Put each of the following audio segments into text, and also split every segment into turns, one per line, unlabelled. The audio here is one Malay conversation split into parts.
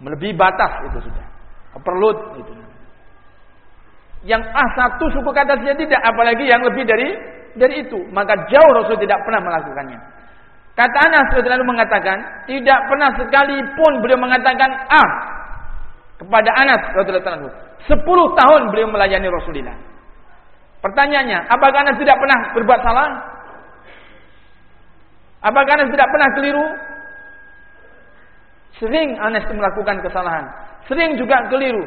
Melebihi batas itu sudah. Perlut itu. Yang A satu suku kata saja tidak, apalagi yang lebih dari dari itu. Maka jauh Rasul tidak pernah melakukannya. Kata Anas lalu mengatakan, tidak pernah sekalipun beliau mengatakan A kepada Anas radhiyallahu Sepuluh tahun beliau melayani Rasulullah. Pertanyaannya, apakah Anas tidak pernah berbuat salah? Apakah Anas tidak pernah keliru? Sering Anas melakukan kesalahan. Sering juga keliru.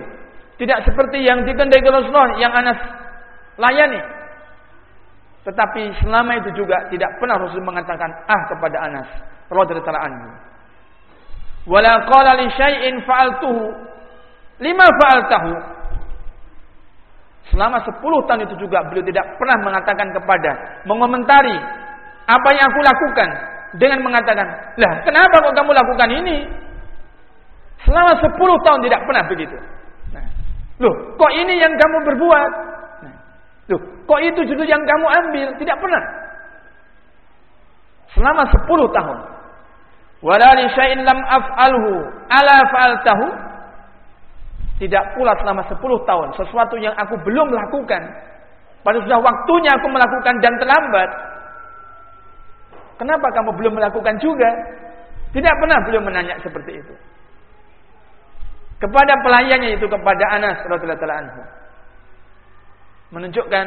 Tidak seperti yang dikendaki Rasulullah yang Anas layani. Tetapi selama itu juga tidak pernah Rasul mengatakan ah kepada Anas radhiyallahu anhu. Wala qala li syai'in fa'altuhu lima fa'altahu. Selama 10 tahun itu juga beliau tidak pernah mengatakan kepada mengomentari apa yang aku lakukan dengan mengatakan, "Lah, kenapa kok kamu lakukan ini?" Selama 10 tahun tidak pernah begitu. Nah, loh, kok ini yang kamu berbuat? Nah, loh, kok itu judul yang kamu ambil? Tidak pernah. Selama 10 tahun. Wala li syai'in lam af'alhu ala fa'altahu. Tidak pula selama 10 tahun sesuatu yang aku belum lakukan. Pada sudah waktunya aku melakukan dan terlambat. Kenapa kamu belum melakukan juga? Tidak pernah beliau menanya seperti itu kepada pelayannya itu kepada Anas radhiyallahu anhu. Menunjukkan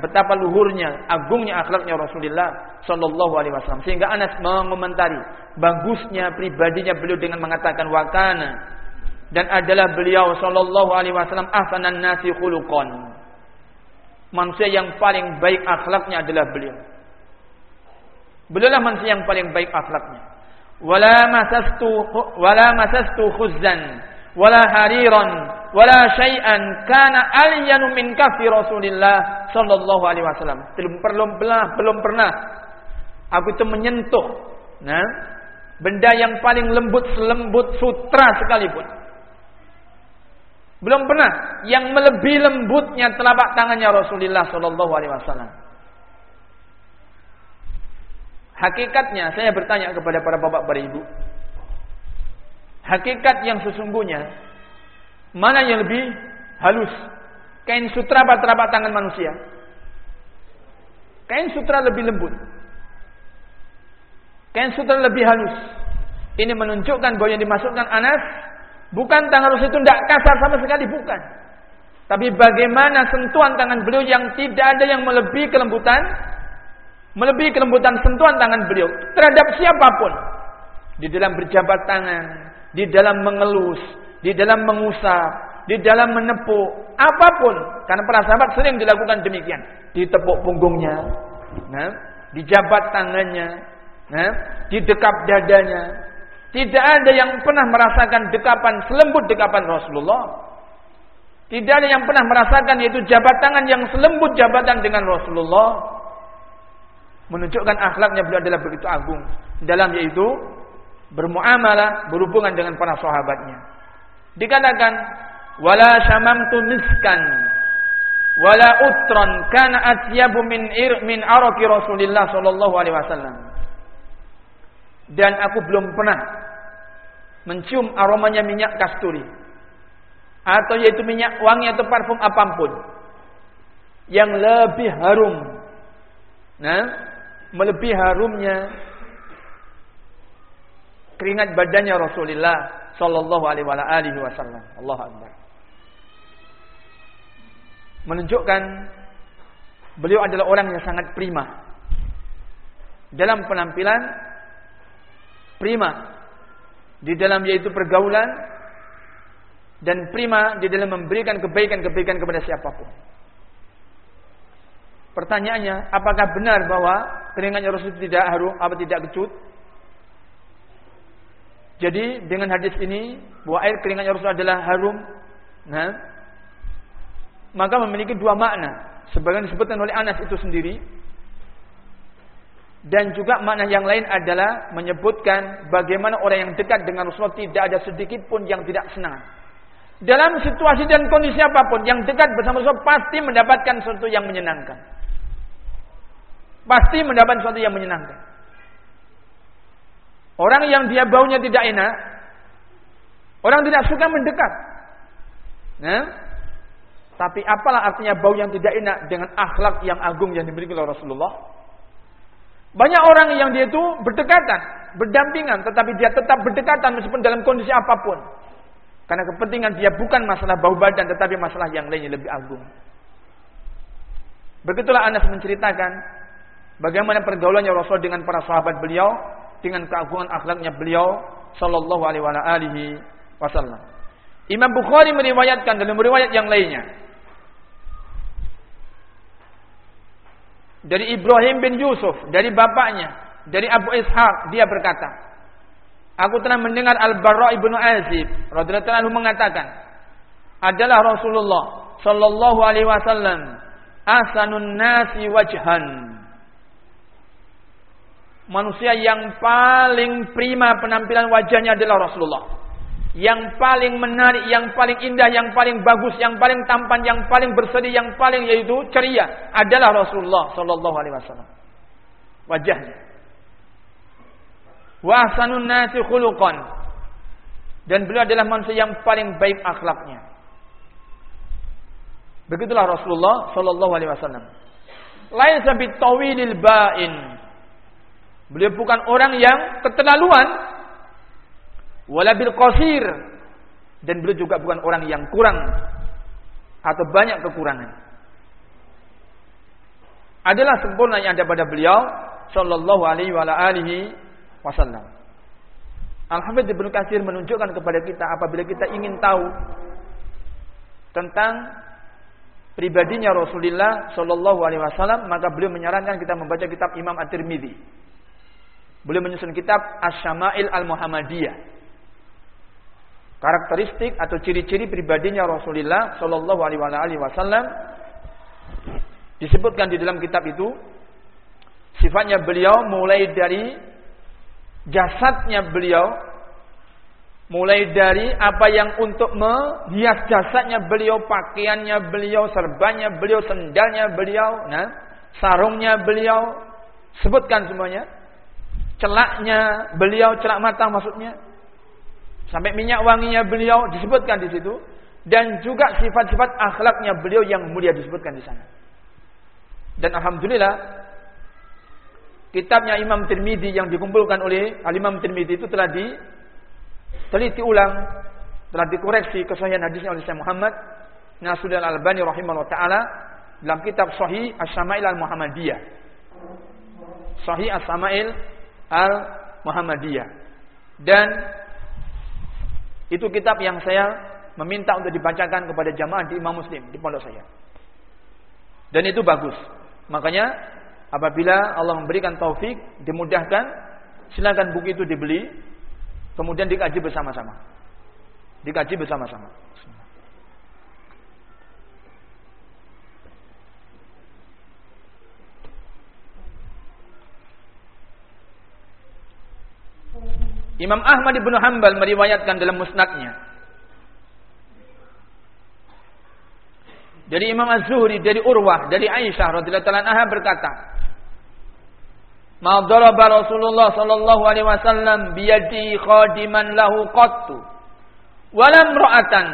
betapa luhurnya, agungnya akhlaknya Rasulullah sallallahu alaihi wasallam sehingga Anas mengomentari bagusnya pribadinya beliau dengan mengatakan wakana dan adalah beliau sallallahu alaihi wasallam ahsanan nasi khuluqan. Manusia yang paling baik akhlaknya adalah beliau. Beliau lah manusia yang paling baik akhlaknya wala masastu wala masastu khuzzan wala hariran wala syai'an kana alyanu min kafi Rasulillah sallallahu alaihi wasallam. Belum perlu pernah belum pernah aku itu menyentuh nah benda yang paling lembut selembut sutra sekalipun. Belum pernah yang melebihi lembutnya telapak tangannya Rasulullah sallallahu alaihi wasallam Hakikatnya saya bertanya kepada para bapak para ibu. Hakikat yang sesungguhnya mana yang lebih halus? Kain sutra atau telapak tangan manusia? Kain sutra lebih lembut. Kain sutra lebih halus. Ini menunjukkan bahwa yang dimasukkan Anas bukan tangan Rasul itu tidak kasar sama sekali bukan. Tapi bagaimana sentuhan tangan beliau yang tidak ada yang melebihi kelembutan melebihi kelembutan sentuhan tangan beliau terhadap siapapun di dalam berjabat tangan, di dalam mengelus, di dalam mengusap, di dalam menepuk, apapun. Karena para sahabat sering dilakukan demikian, ditepuk punggungnya, nah, dijabat tangannya, nah, didekap dadanya. Tidak ada yang pernah merasakan dekapan selembut dekapan Rasulullah. Tidak ada yang pernah merasakan yaitu jabat tangan yang selembut jabatan dengan Rasulullah menunjukkan akhlaknya beliau adalah begitu agung. Dalam yaitu bermuamalah berhubungan dengan para sahabatnya. Dikatakan wala syamamtu miskan wala utran kana atyabu min ir min araqi Rasulillah sallallahu alaihi wasallam. Dan aku belum pernah mencium aromanya minyak kasturi. Atau yaitu minyak wangi atau parfum apapun. Yang lebih harum. Nah melebihi harumnya keringat badannya Rasulullah sallallahu alaihi wasallam. Allahu akbar. Menunjukkan beliau adalah orang yang sangat prima. Dalam penampilan prima di dalam yaitu pergaulan dan prima di dalam memberikan kebaikan-kebaikan kepada siapapun. Pertanyaannya, apakah benar bahwa keringatnya Rasul tidak harum apa tidak kecut? Jadi dengan hadis ini bahwa air keringatnya Rasul adalah harum, nah, maka memiliki dua makna. Sebagian disebutkan oleh Anas itu sendiri dan juga makna yang lain adalah menyebutkan bagaimana orang yang dekat dengan Rasulullah tidak ada sedikit pun yang tidak senang. Dalam situasi dan kondisi apapun yang dekat bersama Rasul pasti mendapatkan sesuatu yang menyenangkan pasti mendapat sesuatu yang menyenangkan. Orang yang dia baunya tidak enak, Orang tidak suka mendekat. Nah, tapi apalah artinya bau yang tidak enak dengan akhlak yang agung yang dimiliki oleh Rasulullah? Banyak orang yang dia itu berdekatan, berdampingan, tetapi dia tetap berdekatan meskipun dalam kondisi apapun. Karena kepentingan dia bukan masalah bau badan, tetapi masalah yang lainnya lebih agung. Begitulah Anas menceritakan bagaimana pergaulannya Rasul dengan para sahabat beliau, dengan keagungan akhlaknya beliau, Sallallahu Alaihi Wasallam. Imam Bukhari meriwayatkan dalam riwayat yang lainnya. Dari Ibrahim bin Yusuf, dari bapaknya, dari Abu Ishaq, dia berkata, Aku telah mendengar Al-Barra ibnu Azib radhiyallahu anhu mengatakan, adalah Rasulullah sallallahu alaihi wasallam asanun nasi wajhan. Manusia yang paling prima penampilan wajahnya adalah Rasulullah yang paling menarik, yang paling indah, yang paling bagus, yang paling tampan, yang paling berseri, yang paling yaitu ceria adalah Rasulullah sallallahu alaihi wasallam. Wajahnya. Wa ahsanun nasi khuluqan. Dan beliau adalah manusia yang paling baik akhlaknya. Begitulah Rasulullah sallallahu alaihi wasallam. Laisa bitawilil ba'in. Beliau bukan orang yang keterlaluan wala bil qasir dan beliau juga bukan orang yang kurang atau banyak kekurangan. Adalah sempurna yang ada pada beliau sallallahu alaihi wa alihi wasallam. Alhamdulillah Ibnu Katsir menunjukkan kepada kita apabila kita ingin tahu tentang pribadinya Rasulullah sallallahu alaihi wasallam maka beliau menyarankan kita membaca kitab Imam At-Tirmizi. Beliau menyusun kitab Asy-Syama'il Al-Muhammadiyah. Karakteristik atau ciri-ciri pribadinya Rasulullah Shallallahu Alaihi Wasallam disebutkan di dalam kitab itu sifatnya beliau mulai dari jasadnya beliau mulai dari apa yang untuk menghias jasadnya beliau pakaiannya beliau serbannya beliau sendalnya beliau nah sarungnya beliau sebutkan semuanya celaknya beliau celak mata maksudnya Sampai minyak wanginya beliau disebutkan di situ dan juga sifat-sifat akhlaknya beliau yang mulia disebutkan di sana. Dan alhamdulillah kitabnya Imam Tirmizi yang dikumpulkan oleh Al Imam Tirmizi itu telah diteliti ulang, telah dikoreksi kesahihan hadisnya oleh Syekh Muhammad Nasruddin Al-Albani rahimahullah taala dalam kitab Sahih As-Sama'il Al-Muhammadiyah. Sahih As-Sama'il Al-Muhammadiyah. Dan itu kitab yang saya meminta untuk dibacakan kepada jamaah di Imam Muslim di pondok saya. Dan itu bagus. Makanya apabila Allah memberikan taufik, dimudahkan, silakan buku itu dibeli, kemudian dikaji bersama-sama. Dikaji bersama-sama. Imam Ahmad bin Hanbal meriwayatkan dalam musnadnya. Dari Imam Az-Zuhri, dari Urwah, dari Aisyah radhiyallahu anha berkata, "Ma daraba Rasulullah sallallahu alaihi wasallam bi yadi khadiman lahu qattu wala imra'atan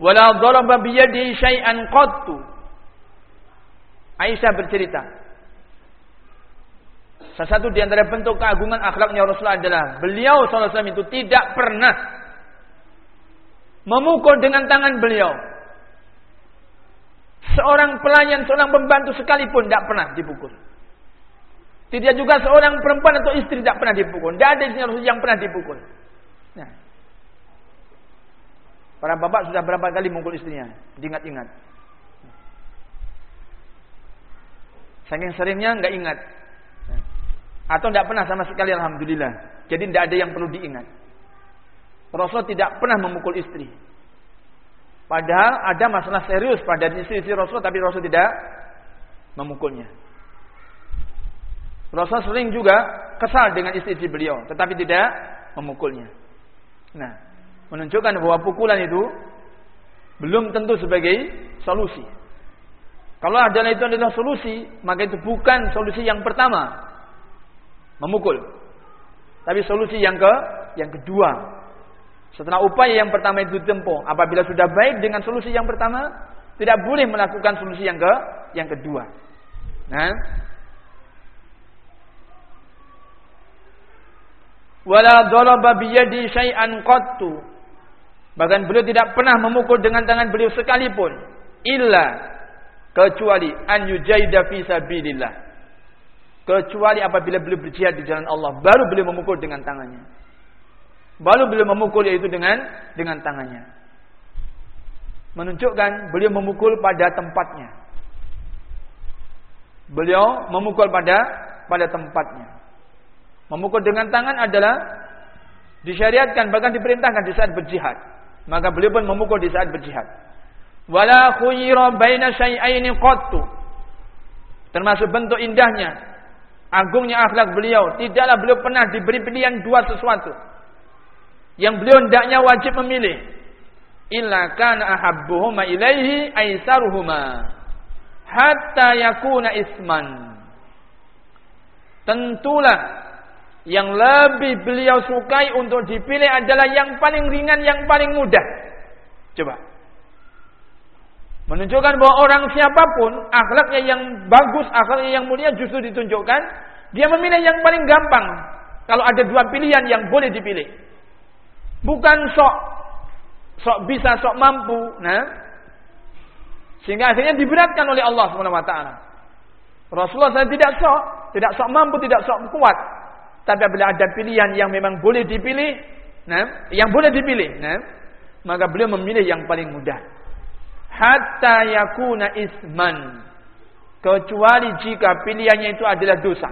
wala daraba bi yadi syai'an qattu." Aisyah bercerita, Salah satu di antara bentuk keagungan akhlaknya Rasulullah adalah beliau SAW itu tidak pernah memukul dengan tangan beliau. Seorang pelayan, seorang pembantu sekalipun tidak pernah dipukul. Tidak juga seorang perempuan atau istri tidak pernah dipukul. Tidak ada istri Rasul yang pernah dipukul. Nah. Para bapak sudah berapa kali mukul istrinya? Ingat-ingat. Saking seringnya enggak ingat. Atau tidak pernah sama sekali Alhamdulillah. Jadi tidak ada yang perlu diingat. Rasul tidak pernah memukul istri. Padahal ada masalah serius pada istri-istri Rasul. Tapi Rasul tidak memukulnya. Rasul sering juga kesal dengan istri-istri beliau. Tetapi tidak memukulnya. Nah, menunjukkan bahwa pukulan itu belum tentu sebagai solusi. Kalau adalah itu adalah solusi, maka itu bukan solusi yang pertama memukul. Tapi solusi yang ke yang kedua Setelah upaya yang pertama itu ditempuh, apabila sudah baik dengan solusi yang pertama, tidak boleh melakukan solusi yang ke yang kedua. Nah, wala daraba bi yadi syai'an qattu. Bahkan beliau tidak pernah memukul dengan tangan beliau sekalipun illa kecuali an yujaida fi sabilillah. Kecuali apabila beliau berjihad di jalan Allah, baru beliau memukul dengan tangannya. Baru beliau memukul yaitu dengan dengan tangannya. Menunjukkan beliau memukul pada tempatnya. Beliau memukul pada pada tempatnya. Memukul dengan tangan adalah disyariatkan bahkan diperintahkan di saat berjihad. Maka beliau pun memukul di saat berjihad. Wala khuyira baina syai'aini qattu. Termasuk bentuk indahnya, agungnya akhlak beliau, tidaklah beliau pernah diberi pilihan dua sesuatu. Yang beliau hendaknya wajib memilih. Illa kana ahabbuhuma ilaihi aisaruhuma. Hatta yakuna isman. Tentulah yang lebih beliau sukai untuk dipilih adalah yang paling ringan, yang paling mudah. Coba. Menunjukkan bahwa orang siapapun, akhlaknya yang bagus, akhlaknya yang mulia justru ditunjukkan. Dia memilih yang paling gampang. Kalau ada dua pilihan yang boleh dipilih. Bukan sok sok bisa, sok mampu. Nah, sehingga akhirnya diberatkan oleh Allah SWT. Rasulullah SAW tidak sok, tidak sok mampu, tidak sok kuat. Tapi bila ada pilihan yang memang boleh dipilih, nah, yang boleh dipilih, nah, maka beliau memilih yang paling mudah. Hatta yakuna isman. Kecuali jika pilihannya itu adalah dosa.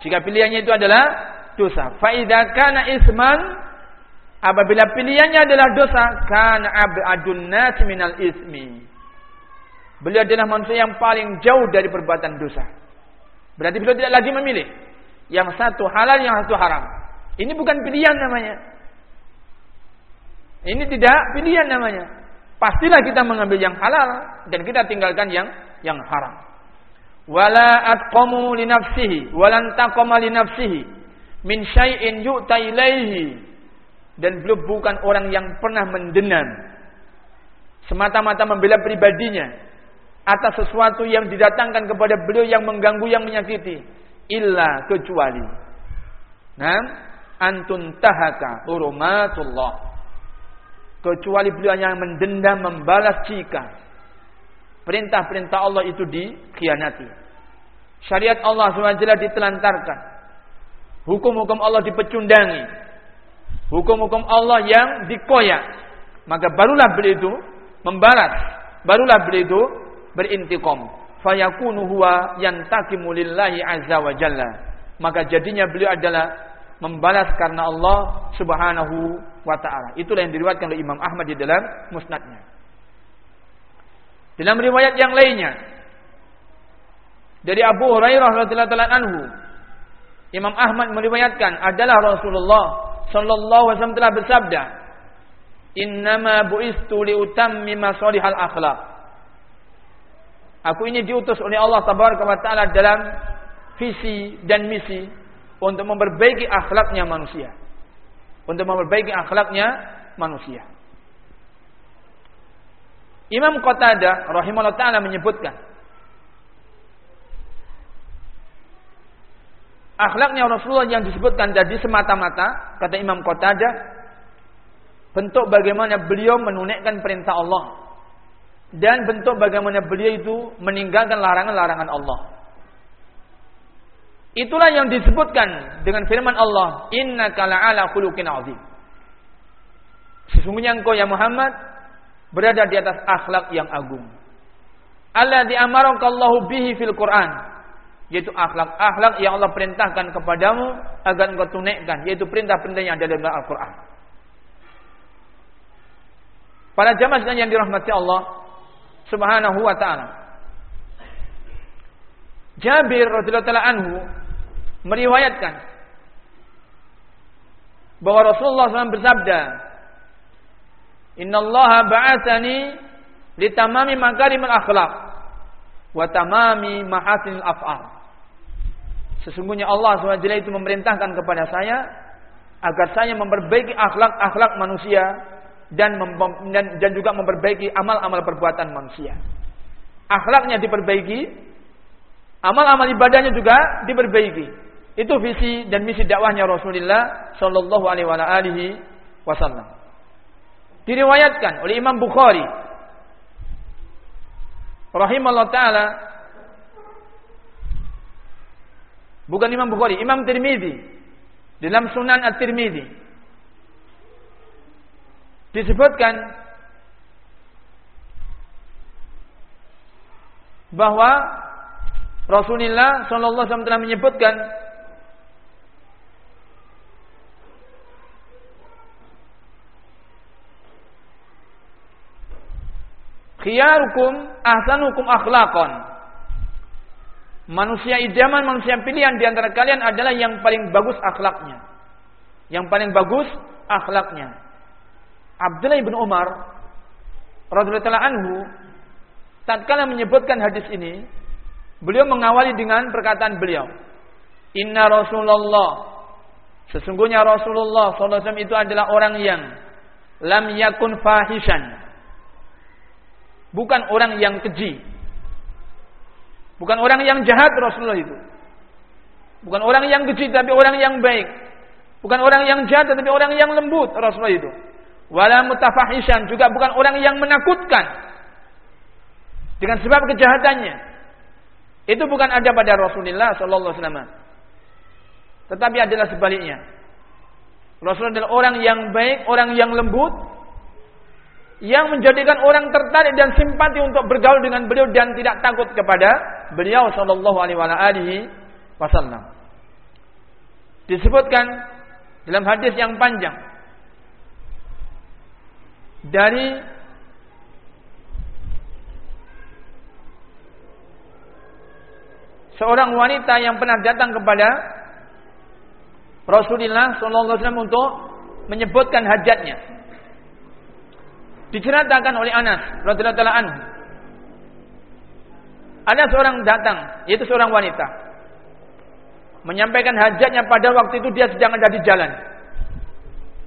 Jika pilihannya itu adalah dosa. Faidah kana isman. Apabila pilihannya adalah dosa. Kana abadun nas minal ismi. Beliau adalah manusia yang paling jauh dari perbuatan dosa. Berarti beliau tidak lagi memilih. Yang satu halal, yang satu haram. Ini bukan pilihan namanya. Ini tidak pilihan namanya. Pastilah kita mengambil yang halal dan kita tinggalkan yang yang haram. Wala atqamu li nafsihi walan taqama li nafsihi min syai'in yu'ta ilaihi. Dan beliau bukan orang yang pernah mendendam semata-mata membela pribadinya atas sesuatu yang didatangkan kepada beliau yang mengganggu yang menyakiti. Illa kecuali nah antun tahaka hurumatullah kecuali beliau yang mendendam membalas jika perintah-perintah Allah itu dikhianati. Syariat Allah SWT ditelantarkan. Hukum-hukum Allah dipecundangi. Hukum-hukum Allah yang dikoyak. Maka barulah beliau itu membalas. Barulah beliau itu berintiqam. Fayakunu huwa yantakimu lillahi azza wa jalla. Maka jadinya beliau adalah membalas karena Allah Subhanahu wa taala. Itulah yang diriwayatkan oleh Imam Ahmad di dalam musnadnya. Dalam riwayat yang lainnya dari Abu Hurairah radhiyallahu anhu Imam Ahmad meriwayatkan adalah Rasulullah sallallahu alaihi wasallam telah bersabda innama buistu liutammima salihal akhlaq. Aku ini diutus oleh Allah Tabaraka wa taala dalam visi dan misi untuk memperbaiki akhlaknya manusia. Untuk memperbaiki akhlaknya manusia. Imam Qatadah rahimahullah taala menyebutkan akhlaknya Rasulullah yang disebutkan tadi semata-mata kata Imam Qatadah bentuk bagaimana beliau menunaikan perintah Allah dan bentuk bagaimana beliau itu meninggalkan larangan-larangan Allah. Itulah yang disebutkan dengan firman Allah, "Innaka la'ala khuluqin 'adzim." Sesungguhnya engkau ya Muhammad berada di atas akhlak yang agung. Allah diamarakallahu bihi fil Quran. Yaitu akhlak-akhlak yang Allah perintahkan kepadamu agar engkau tunaikan, yaitu perintah-perintah yang ada dalam Al-Qur'an. Para jamaah yang dirahmati Allah, Subhanahu wa taala. Jabir radhiyallahu anhu meriwayatkan bahwa Rasulullah SAW bersabda, "Inna Allah ba'atsani litamami makarimul akhlaq wa tamami mahasinil af'al." Sesungguhnya Allah SWT itu memerintahkan kepada saya agar saya memperbaiki akhlak-akhlak manusia dan, dan dan juga memperbaiki amal-amal perbuatan manusia. Akhlaknya diperbaiki, amal-amal ibadahnya juga diperbaiki. Itu visi dan misi dakwahnya Rasulullah sallallahu alaihi wasallam. Diriwayatkan oleh Imam Bukhari. Rahimallahu taala. Bukan Imam Bukhari, Imam Tirmizi. Dalam Sunan At-Tirmizi. Disebutkan bahwa Rasulullah sallallahu alaihi wasallam telah menyebutkan khiyarukum ahsanukum akhlaqan. Manusia idaman manusia pilihan di antara kalian adalah yang paling bagus akhlaknya yang paling bagus akhlaknya Abdullah bin Umar radhiyallahu anhu tatkala menyebutkan hadis ini beliau mengawali dengan perkataan beliau inna rasulullah. Sesungguhnya rasulullah sallallahu alaihi wasallam itu adalah orang yang lam yakun fahishan bukan orang yang keji. Bukan orang yang jahat Rasulullah itu. Bukan orang yang keji tapi orang yang baik. Bukan orang yang jahat tapi orang yang lembut Rasulullah itu. Wala mutafahishan juga bukan orang yang menakutkan dengan sebab kejahatannya. Itu bukan ada pada Rasulullah sallallahu alaihi wasallam. Tetapi adalah sebaliknya. Rasulullah adalah orang yang baik, orang yang lembut, yang menjadikan orang tertarik dan simpati untuk bergaul dengan beliau dan tidak takut kepada beliau sallallahu alaihi wasallam. Disebutkan dalam hadis yang panjang dari seorang wanita yang pernah datang kepada Rasulullah sallallahu alaihi wasallam untuk menyebutkan hajatnya diceritakan oleh Anas radhiyallahu anhu. Ada seorang datang, yaitu seorang wanita. Menyampaikan hajatnya pada waktu itu dia sedang ada di jalan.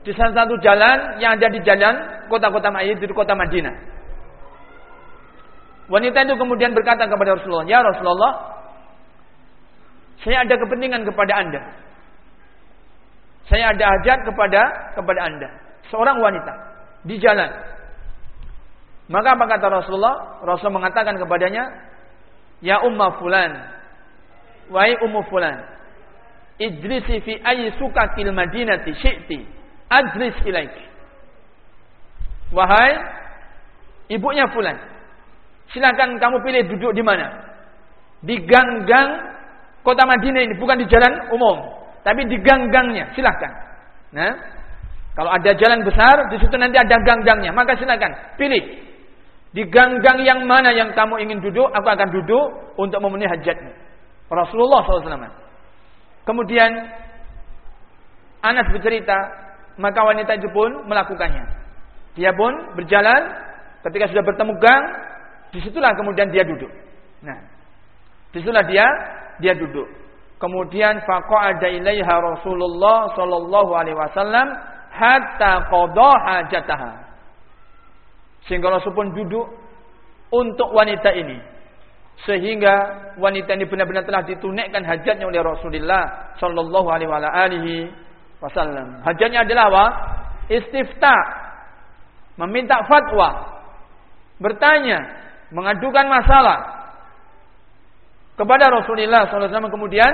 Di salah satu jalan yang ada di jalan kota-kota Madinah, di kota Madinah. Wanita itu kemudian berkata kepada Rasulullah, "Ya Rasulullah, saya ada kepentingan kepada Anda. Saya ada hajat kepada kepada Anda." Seorang wanita di jalan Maka apa kata Rasulullah? Rasul mengatakan kepadanya, Ya umma fulan, Wahai ummu fulan, Ijlisi fi ayi sukatil madinati syi'ti, Ajlis ilaik. Wahai ibunya fulan, silakan kamu pilih duduk di mana? Di gang-gang kota Madinah ini, bukan di jalan umum, tapi di gang-gangnya, silakan. Nah, kalau ada jalan besar, di situ nanti ada gang-gangnya, maka silakan pilih di gang-gang yang mana yang kamu ingin duduk, aku akan duduk untuk memenuhi hajatmu. Rasulullah SAW. Kemudian Anas bercerita, maka wanita itu pun melakukannya. Dia pun berjalan, ketika sudah bertemu gang, disitulah kemudian dia duduk. Nah, disitulah dia dia duduk. Kemudian faqa'ada ilaiha Rasulullah sallallahu alaihi wasallam hatta qada hajataha. Sehingga Rasul pun duduk untuk wanita ini. Sehingga wanita ini benar-benar telah ditunaikan hajatnya oleh Rasulullah sallallahu alaihi wasallam. Hajatnya adalah apa? Istifta. Meminta fatwa. Bertanya, mengadukan masalah kepada Rasulullah sallallahu alaihi wasallam kemudian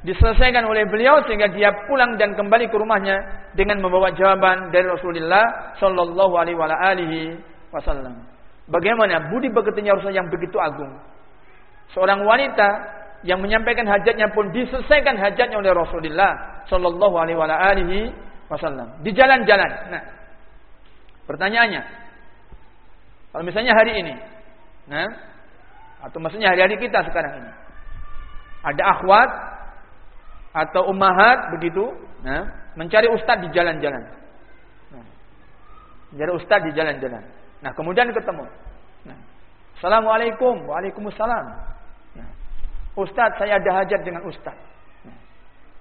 diselesaikan oleh beliau sehingga dia pulang dan kembali ke rumahnya dengan membawa jawaban dari Rasulullah sallallahu alaihi wasallam. Bagaimana budi pekertinya Rasulullah yang begitu agung? Seorang wanita yang menyampaikan hajatnya pun diselesaikan hajatnya oleh Rasulullah sallallahu alaihi wasallam di jalan-jalan. Nah, pertanyaannya, kalau misalnya hari ini, nah, atau maksudnya hari-hari kita sekarang ini, ada akhwat atau ummahat begitu, nah, mencari ustaz di jalan-jalan. Nah, mencari ustaz di jalan-jalan. Nah, kemudian ketemu. Nah, Assalamualaikum. Waalaikumsalam. Nah, Ustaz, saya ada hajat dengan Ustaz. Nah,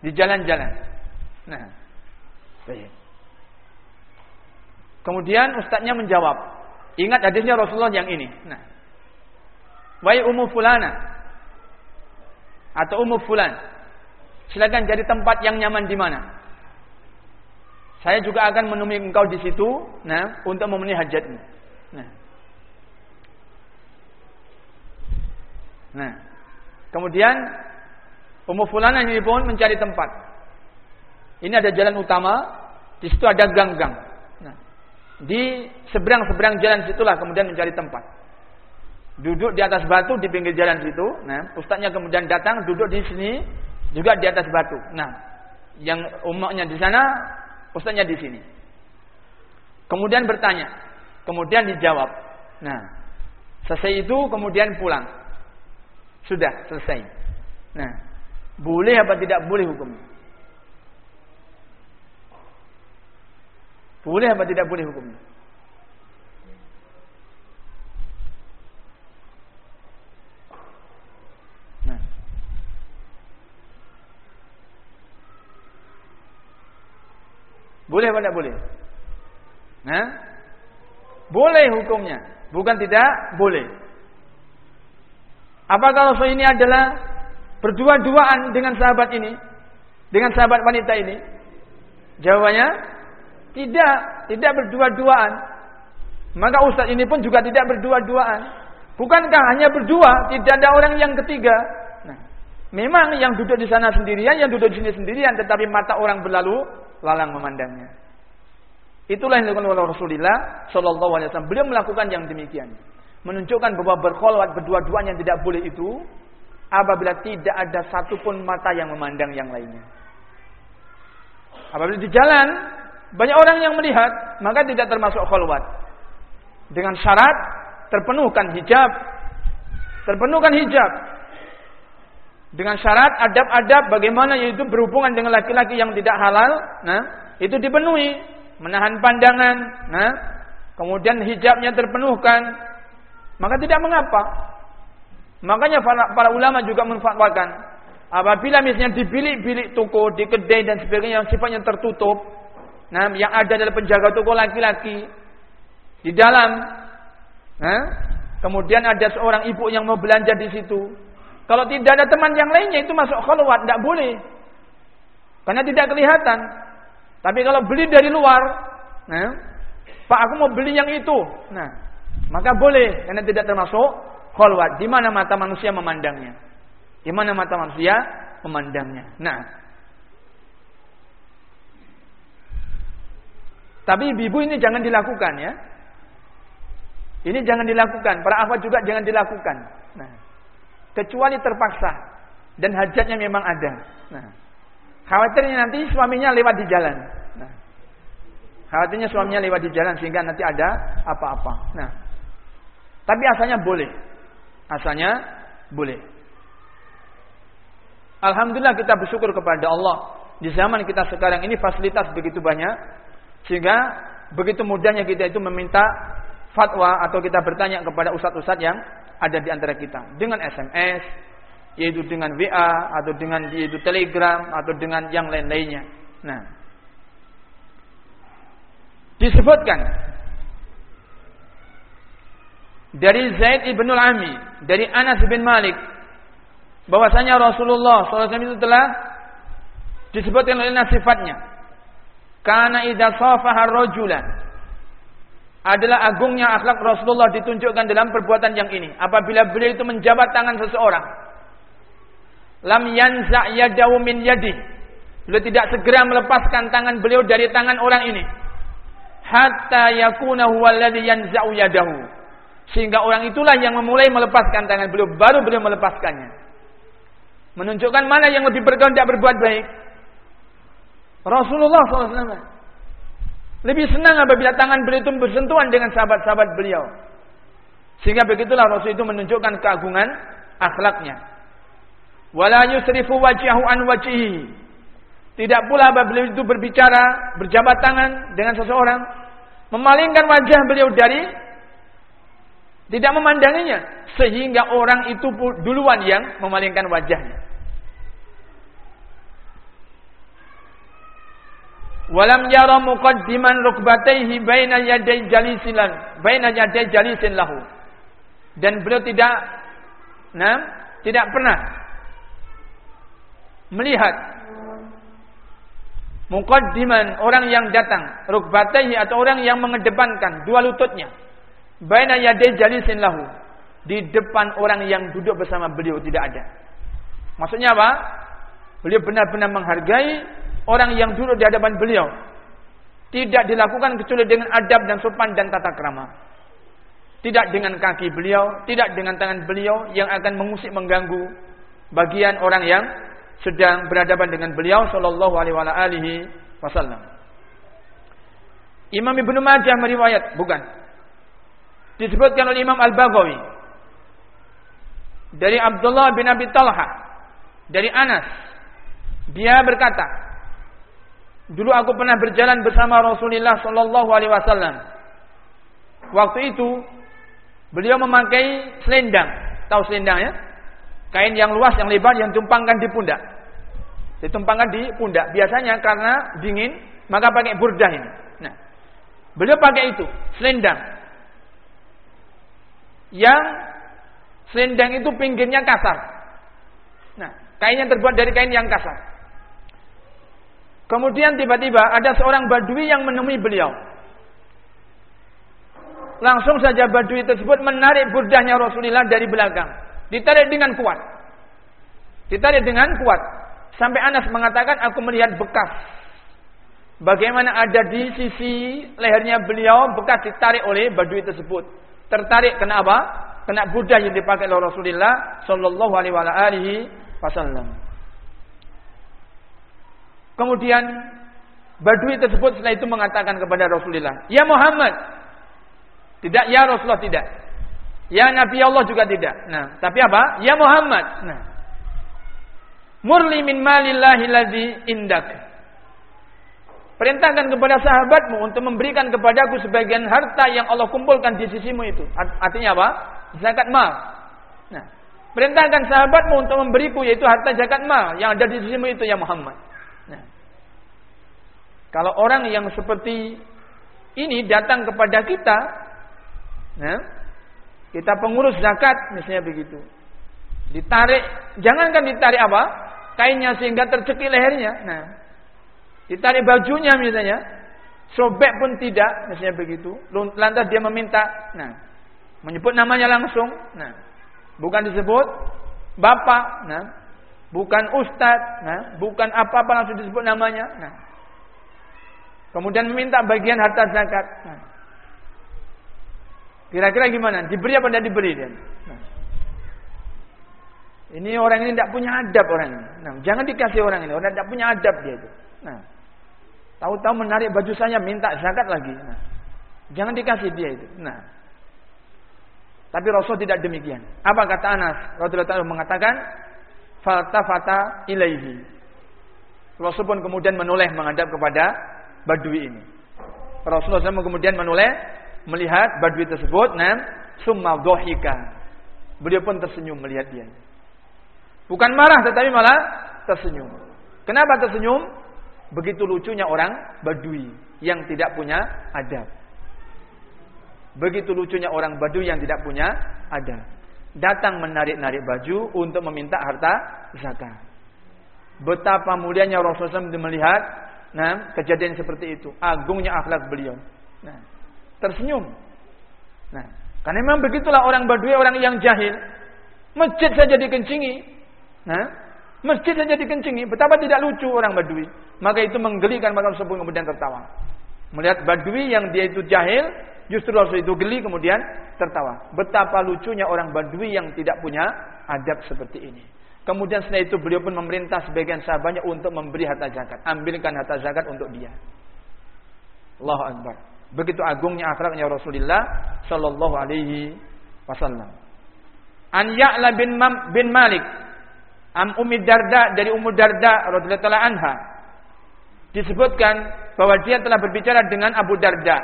di jalan-jalan. Nah, Kemudian ustaznya menjawab. Ingat hadisnya Rasulullah yang ini. Nah. Wahai Ummu Fulana atau Ummu Fulan, silakan jadi tempat yang nyaman di mana? Saya juga akan menemui engkau di situ, nah, untuk memenuhi hajatmu. Nah. Nah. Kemudian Ummu Fulana ini pun mencari tempat. Ini ada jalan utama, di situ ada gang-gang. Nah, di seberang-seberang jalan situlah kemudian mencari tempat. Duduk di atas batu di pinggir jalan situ. Nah, ustaznya kemudian datang duduk di sini juga di atas batu. Nah, yang umatnya di sana, ustaznya di sini. Kemudian bertanya, kemudian dijawab. Nah, selesai itu kemudian pulang. Sudah selesai. Nah, boleh apa tidak boleh hukumnya? Boleh apa tidak boleh hukumnya? Nah. Boleh apa tidak boleh? Nah. Boleh hukumnya. Bukan tidak boleh. Apa kalau ini adalah berdua-duaan dengan sahabat ini, dengan sahabat wanita ini? Jawabannya tidak, tidak berdua-duaan. Maka ustaz ini pun juga tidak berdua-duaan. Bukankah hanya berdua, tidak ada orang yang ketiga? Nah, memang yang duduk di sana sendirian, yang duduk di sini sendirian, tetapi mata orang berlalu lalang memandangnya. Itulah yang dilakukan oleh Rasulullah Shallallahu Alaihi Wasallam. Beliau melakukan yang demikian, menunjukkan bahwa berkholwat berdua-duaan yang tidak boleh itu apabila tidak ada satupun mata yang memandang yang lainnya. Apabila di jalan banyak orang yang melihat, maka tidak termasuk khalwat. Dengan syarat terpenuhkan hijab. Terpenuhkan hijab. Dengan syarat adab-adab bagaimana yaitu berhubungan dengan laki-laki yang tidak halal, nah, itu dipenuhi, menahan pandangan, nah, kemudian hijabnya terpenuhkan, maka tidak mengapa. Makanya para, para ulama juga menfatwakan apabila misalnya di bilik-bilik toko, di kedai dan sebagainya yang sifatnya tertutup, nah yang ada adalah penjaga toko laki-laki di dalam, nah, kemudian ada seorang ibu yang mau belanja di situ. Kalau tidak ada teman yang lainnya itu masuk khalwat, tidak boleh. Karena tidak kelihatan. Tapi kalau beli dari luar, nah, Pak aku mau beli yang itu. Nah, maka boleh karena tidak termasuk khalwat di mana mata manusia memandangnya. Di mana mata manusia memandangnya. Nah. Tapi ibu ini jangan dilakukan ya. Ini jangan dilakukan. Para akhwat juga jangan dilakukan. Nah. Kecuali terpaksa dan hajatnya memang ada. Nah. Khawatirnya nanti suaminya lewat di jalan. Nah. Khawatirnya suaminya lewat di jalan sehingga nanti ada apa-apa. Nah. Tapi asalnya boleh. Asalnya boleh. Alhamdulillah kita bersyukur kepada Allah. Di zaman kita sekarang ini fasilitas begitu banyak. Sehingga begitu mudahnya kita itu meminta fatwa atau kita bertanya kepada ustadz-ustadz yang ada di antara kita. Dengan SMS, yaitu dengan WA, atau dengan yaitu Telegram, atau dengan yang lain-lainnya. Nah, disebutkan dari Zaid ibn al-Ami, dari Anas bin Malik, bahwasanya Rasulullah SAW itu telah disebutkan oleh sifatnya. Karena idza safaha rajulan adalah agungnya akhlak Rasulullah ditunjukkan dalam perbuatan yang ini. Apabila beliau itu menjabat tangan seseorang, lam yanza yadahu min yadi. Beliau tidak segera melepaskan tangan beliau dari tangan orang ini. Hatta yakuna huwa alladhi yanza'u yadahu sehingga orang itulah yang memulai melepaskan tangan beliau. Baru beliau melepaskannya. Menunjukkan mana yang lebih berkehendak berbuat baik. Rasulullah SAW. Lebih senang apabila tangan beliau itu bersentuhan dengan sahabat-sahabat beliau. Sehingga begitulah Rasul itu menunjukkan keagungan akhlaknya. Wala yusrifu wajahu an wajihi. Tidak pula beliau itu berbicara, berjabat tangan dengan seseorang. Memalingkan wajah beliau dari tidak memandanginya. Sehingga orang itu duluan yang memalingkan wajahnya. Walam yara muqaddiman rukbatayhi baina yaday jalisilan, baina yaday jalisin lahu. Dan beliau tidak nah, tidak pernah melihat muqaddiman orang yang datang, rukbatayhi atau orang yang mengedepankan dua lututnya baina yaday jalisin lahu di depan orang yang duduk bersama beliau tidak ada. Maksudnya apa? Beliau benar-benar menghargai orang yang duduk di hadapan beliau. Tidak dilakukan kecuali dengan adab dan sopan dan tata krama. Tidak dengan kaki beliau, tidak dengan tangan beliau yang akan mengusik mengganggu bagian orang yang sedang berhadapan dengan beliau sallallahu alaihi wasallam. Imam Ibnu Majah meriwayat, bukan. Disebutkan oleh Imam Al-Baghawi dari Abdullah bin Abi Talha dari Anas dia berkata, dulu aku pernah berjalan bersama Rasulullah sallallahu alaihi wasallam. Waktu itu beliau memakai selendang, tahu selendang ya? Kain yang luas yang lebar yang tumpangkan di pundak. Ditumpangkan di pundak. Biasanya karena dingin, maka pakai burdah ini. Nah, beliau pakai itu, selendang. Yang selendang itu pinggirnya kasar. Nah, kainnya terbuat dari kain yang kasar. Kemudian tiba-tiba ada seorang badui yang menemui beliau. Langsung saja badui tersebut menarik burdahnya Rasulullah dari belakang. Ditarik dengan kuat. Ditarik dengan kuat. Sampai Anas mengatakan aku melihat bekas. Bagaimana ada di sisi lehernya beliau bekas ditarik oleh badui tersebut. Tertarik kenapa? Kena burdah yang dipakai oleh Rasulullah sallallahu alaihi wasallam. Kemudian Badui tersebut setelah itu mengatakan kepada Rasulullah, "Ya Muhammad." Tidak ya Rasulullah tidak. Ya Nabi Allah juga tidak. Nah, tapi apa? Ya Muhammad. Nah. Murli min malillahi ladzi indak. Perintahkan kepada sahabatmu untuk memberikan kepadaku sebagian harta yang Allah kumpulkan di sisimu itu. Artinya apa? Zakat mal. Nah, perintahkan sahabatmu untuk memberiku yaitu harta zakat mal yang ada di sisimu itu ya Muhammad. Kalau orang yang seperti ini datang kepada kita, nah, kita pengurus zakat misalnya begitu, ditarik, jangankan ditarik apa, kainnya sehingga tercekik lehernya, nah, ditarik bajunya misalnya, sobek pun tidak, misalnya begitu, lantas dia meminta, nah, menyebut namanya langsung, nah, bukan disebut bapak, nah, bukan ustad, nah, bukan apa-apa langsung disebut namanya, nah. Kemudian meminta bagian harta zakat. Kira-kira gimana? Diberi apa tidak diberi dia? Nah. Ini orang ini tidak punya adab orang ini. Nah, jangan dikasih orang ini. Orang tidak punya adab dia itu. Tahu-tahu menarik baju saya minta zakat lagi. Nah, jangan dikasih dia itu. Nah, tapi Rasul tidak demikian. Apa kata Anas? Rasulullah mengatakan, "Falta fata ilaihi." Rasul pun kemudian menoleh menghadap kepada badui ini. Rasulullah SAW kemudian menoleh melihat badui tersebut dan summa dhahika. Beliau pun tersenyum melihat dia. Bukan marah tetapi malah tersenyum. Kenapa tersenyum? Begitu lucunya orang badui yang tidak punya adab. Begitu lucunya orang badui yang tidak punya adab. Datang menarik-narik baju untuk meminta harta zakat. Betapa mulianya Rasulullah SAW melihat Nah, kejadian seperti itu, agungnya akhlak beliau. Nah, tersenyum. Nah, karena memang begitulah orang Badui, orang yang jahil. Masjid saja dikencingi. Nah, masjid saja dikencingi. Betapa tidak lucu orang Badui. Maka itu menggelikan maka tersebut kemudian tertawa. Melihat Badui yang dia itu jahil, justru Rasul itu geli kemudian tertawa. Betapa lucunya orang Badui yang tidak punya adab seperti ini. Kemudian setelah itu beliau pun memerintah sebagian sahabatnya untuk memberi harta zakat. Ambilkan harta zakat untuk dia. Allahu Akbar. Begitu agungnya akhlaknya Rasulullah sallallahu alaihi wasallam. An Ya'la bin, Mam, bin Malik Am Ummi Darda dari Ummu Darda radhiyallahu anha disebutkan bahwa dia telah berbicara dengan Abu Darda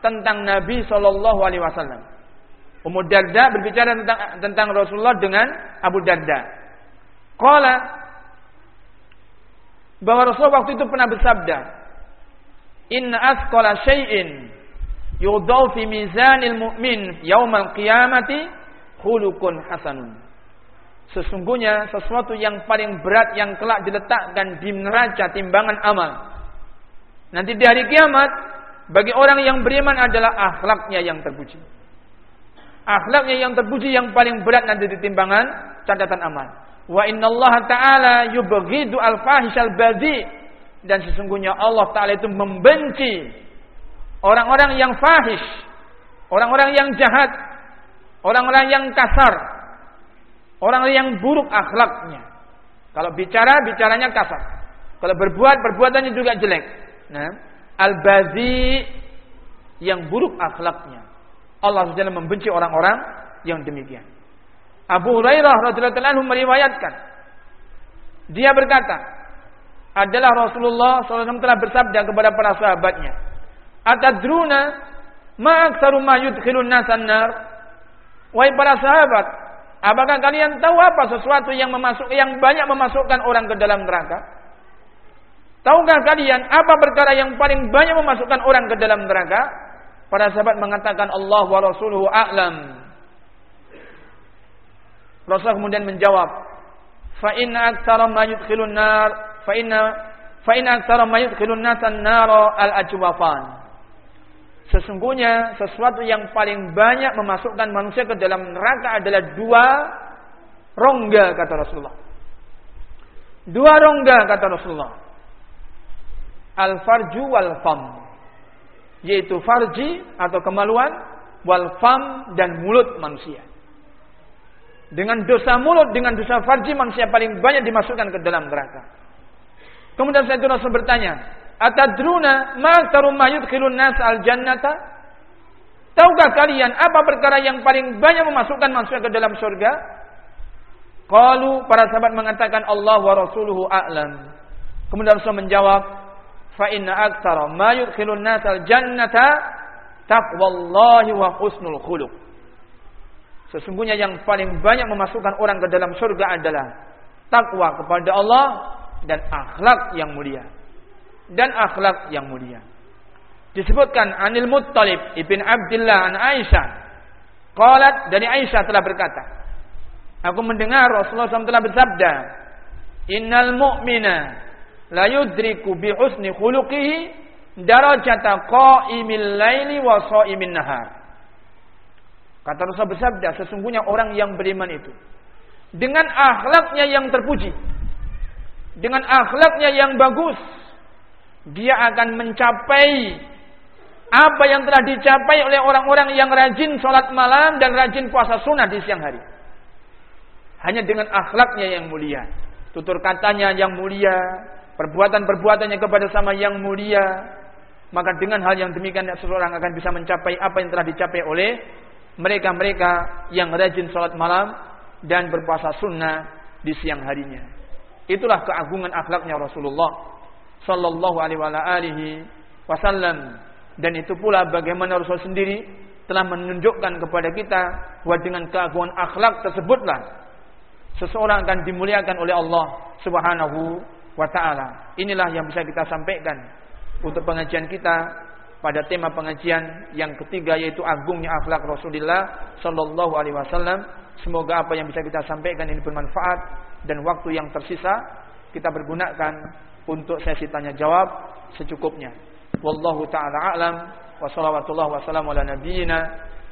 tentang Nabi sallallahu alaihi wasallam. Ummu Darda berbicara tentang tentang Rasulullah dengan Abu Darda. Qala bahwa Rasulullah waktu itu pernah bersabda, inna asqala syai'in yudau fi mizanil mu'min yaumal qiyamati khuluqun hasanun. Sesungguhnya sesuatu yang paling berat yang kelak diletakkan di neraca timbangan amal. Nanti di hari kiamat bagi orang yang beriman adalah akhlaknya yang terpuji. Akhlaknya yang terpuji yang paling berat nanti di timbangan catatan amal. Wa inna Allah Ta'ala yubghidu al-fahishal badhi. Dan sesungguhnya Allah Ta'ala itu membenci orang-orang yang fahish. Orang-orang yang jahat. Orang-orang yang kasar. Orang-orang yang buruk akhlaknya. Kalau bicara, bicaranya kasar. Kalau berbuat, perbuatannya juga jelek. Nah, al-badhi yang buruk akhlaknya. Allah SWT membenci orang-orang yang demikian. Abu Hurairah radhiyallahu anhu meriwayatkan. Dia berkata adalah Rasulullah SAW telah bersabda kepada para sahabatnya Atadruna ma aktsaru ma yudkhilun nasan nar Wahai para sahabat apakah kalian tahu apa sesuatu yang memasuk yang banyak memasukkan orang ke dalam neraka? Tahukah kalian apa perkara yang paling banyak memasukkan orang ke dalam neraka? Para sahabat mengatakan Allah wa rasuluhu a'lam. Rasulullah kemudian menjawab, "Fa inna aktsara ma yudkhilun nar, fa inna fa inna aktsara ma yudkhilun nasan nar al-ajwafan." Sesungguhnya sesuatu yang paling banyak memasukkan manusia ke dalam neraka adalah dua rongga kata Rasulullah. Dua rongga kata Rasulullah. Al-farju wal fam yaitu farji atau kemaluan wal fam dan mulut manusia. Dengan dosa mulut dengan dosa farji manusia paling banyak dimasukkan ke dalam neraka. Kemudian saya Rasul bertanya, "Atadruna ma tarum yudkhilun nas al jannata?" Tahukah kalian apa perkara yang paling banyak memasukkan manusia ke dalam surga? Qalu para sahabat mengatakan Allah wa rasuluhu a'lam. Kemudian Rasul menjawab, fa inna aktsara ma yudkhilun nasal jannata taqwallahi wa husnul khuluq. Sesungguhnya yang paling banyak memasukkan orang ke dalam surga adalah takwa kepada Allah dan akhlak yang mulia. Dan akhlak yang mulia. Disebutkan Anil Muttalib ibn Abdullah an Aisyah. Qalat dari Aisyah telah berkata, Aku mendengar Rasulullah SAW telah bersabda, Innal mu'mina la yudriku bi husni khuluqihi darajata qa'imil laili wa sha'imin nahar. Kata Rasul bersabda, sesungguhnya orang yang beriman itu dengan akhlaknya yang terpuji, dengan akhlaknya yang bagus, dia akan mencapai apa yang telah dicapai oleh orang-orang yang rajin sholat malam dan rajin puasa sunnah di siang hari. Hanya dengan akhlaknya yang mulia, tutur katanya yang mulia, perbuatan-perbuatannya kepada sama yang mulia, maka dengan hal yang demikian seseorang akan bisa mencapai apa yang telah dicapai oleh mereka-mereka yang rajin salat malam dan berpuasa sunnah di siang harinya. Itulah keagungan akhlaknya Rasulullah sallallahu alaihi wasallam dan itu pula bagaimana Rasul sendiri telah menunjukkan kepada kita bahwa dengan keagungan akhlak tersebutlah seseorang akan dimuliakan oleh Allah Subhanahu wa taala. Inilah yang bisa kita sampaikan untuk pengajian kita pada tema pengajian yang ketiga yaitu agungnya akhlak Rasulullah sallallahu alaihi wasallam. Semoga apa yang bisa kita sampaikan ini bermanfaat dan waktu yang tersisa kita pergunakan untuk sesi tanya jawab secukupnya. Wallahu taala alam wa sallallahu wasallam ala nabiyyina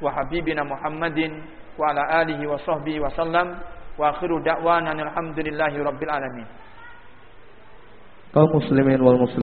wa habibina Muhammadin wa ala alihi wa sahbihi wasallam wa akhiru da'wana alhamdulillahi rabbil alamin.
kaum muslimin wal muslimin